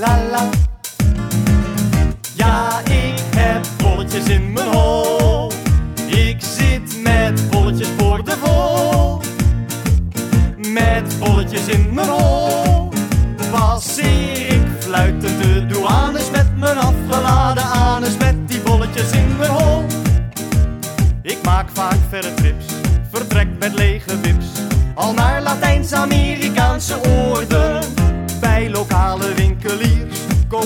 la la. Ja, ik heb bolletjes in mijn hol. Ik zit met bolletjes voor de vol. Met bolletjes in mijn hol. Passeer ik fluitend de douanes met mijn afgeladen anus. Met die bolletjes in mijn hol. Ik maak vaak verre trips, vertrek met lege wips. Al naar Latijns-Amerika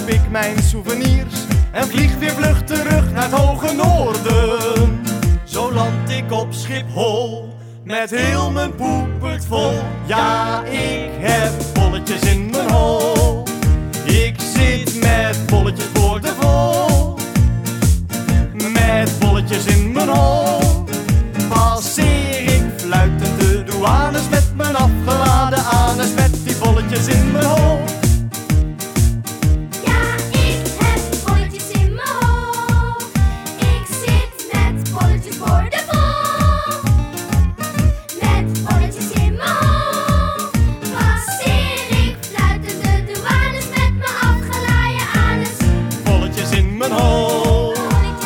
ik mijn souvenirs en vlieg weer vlug terug naar het hoge noorden. Zo land ik op Schiphol met heel mijn poepert vol. Ja, ik heb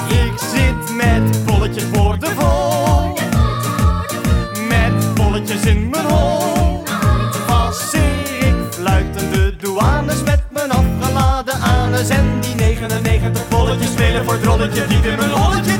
Ik zit met bolletjes boordevol. Met bolletjes in mijn hol. Passeer ik fluitend de douanes met mijn afgeladen anus. En die 99 bolletjes spelen voor het rolletje diep in mijn holletje.